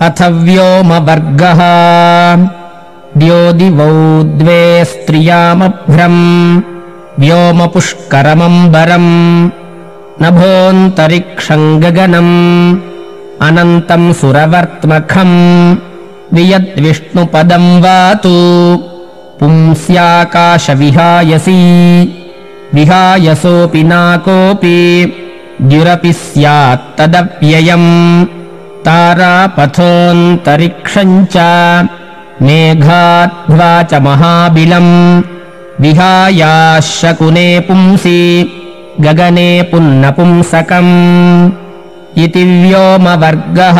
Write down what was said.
अथ व्योमवर्गः। द्योदिवौ द्वे स्त्रियामभ्रम्। व्योमपुष्करमम्बरम्। नभोऽन्तरिक्षम् गगनम्। अनन्तम् सुरवर्त्मखम्। वियद्विष्णुपदम् वा तु पुंस्याकाशविहायसी। विहायसोऽपि नाकोऽपि। द्युरपि स्यात्तदव्ययम् तारापथोऽन्तरिक्षम् च मेघाध्वा च महाबिलम् विहायाशकुने पुंसि गगने पुन्नपुंसकम् इति व्योमवर्गः